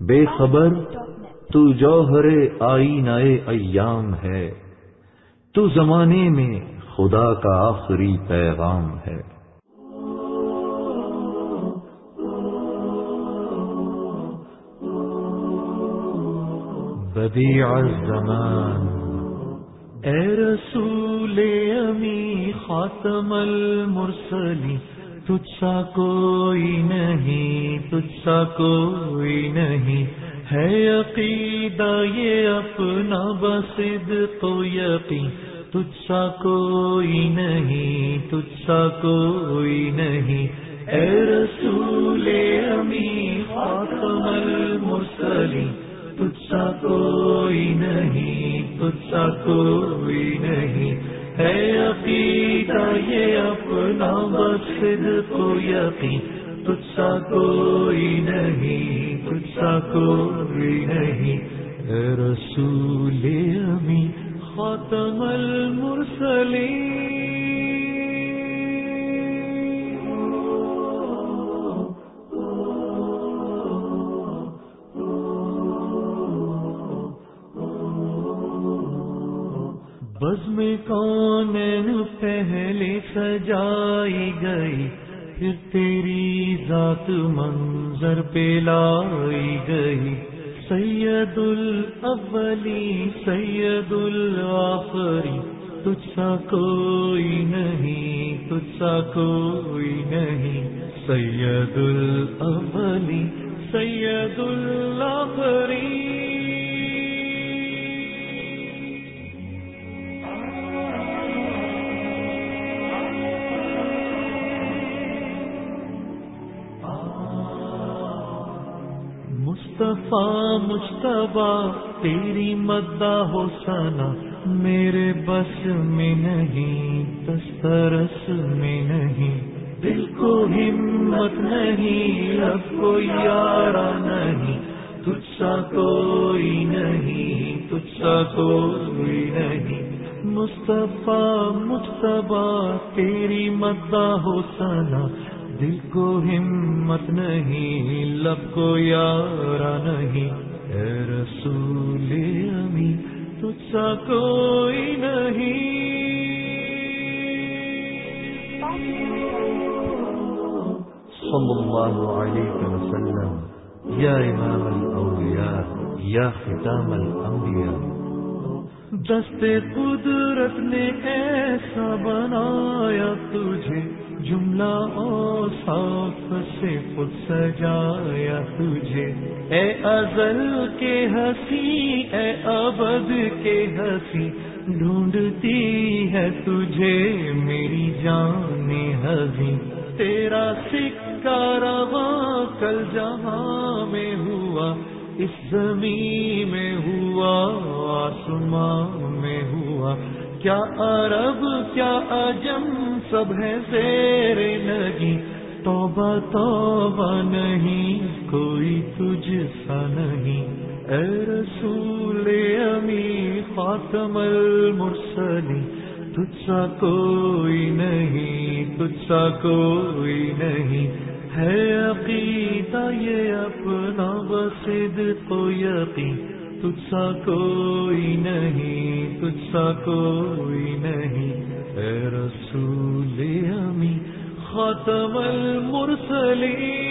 بے خبر تو جوہر آئی نئے ایام ہے، تو زمانے میں خدا کا آخری پیغام ہے۔ بدیع الزمان۔ اے رسول امی خاتم المرسلی تجھ سا کوئی نہیں، تجھ سا کوئی نہیں۔ ہے عقیدہ یہ اپنا بسد تو یقین۔ تجھ سا کوئی نہیں، تجھ سا کوئی نہیں۔ اے رسول امی خاتم المرسلی تجھ سا کوئی نہیں، تجھ سا کوئی نہیں۔ ہے عقیدہ، یہ اپنا بسد کو یقین تجھ سا کوئی نہیں تجھ سا کوئی نہیں۔ اے رسول امی خاتم المرسلین۔ بز میں کون پہلے سجائی گئی، پھر تیری ذات منظر پہ لائی گئی۔ سید الاولی سید الآخری تجھ سا کوئی نہیں، تجھ سا کوئی نہیں۔ سید الاولی سید الآخری مصطفیٰ مشتبہ تیری مدہ ہو سنا میرے بس میں نہیں، دسترس میں نہیں۔ دل کو ہمت نہیں اب کوئی یارا نہیں۔ تجھ سا کوئی نہیں، تجھ سا کوئی نہیں۔ مصطفیٰ مشتبہ تیری مدہ ہو سنا دل کو ہمت نہیں، لب کو یارا نہیں۔ اے رسول امی، تجھ سا کوئی نہیں۔ صلی اللہ علیہ وسلم، یا امام الاولیاء، یا ختام الانبیاء دست قدرت نے ایسا بنایا تجھے، جملہ اور صاف سے خود سجایا تجھے۔ اے ازل کے ہنسی، اے ابد کے ہنسی، ڈھونڈتی ہے تجھے میری جان ہزی تیرا سکہ رواں کل جہاں میں ہوا اس زمین میں ہوا، آسمان میں ہوا۔ کیا عرب، کیا عجم، سب ہے زیر لگی توبہ توبہ نہیں، کوئی تجھ سا نہیں۔ اے رسول امی خاتم المرسلی تجھ سا کوئی نہیں، تجھ سا کوئی نہیں۔ ہے عقیدہ یہ اپنا بسد تو یقین، تجھ سا کوئی نہیں، تجھ سا کوئی نہیں۔ اے رسول امی ختم المرسلین۔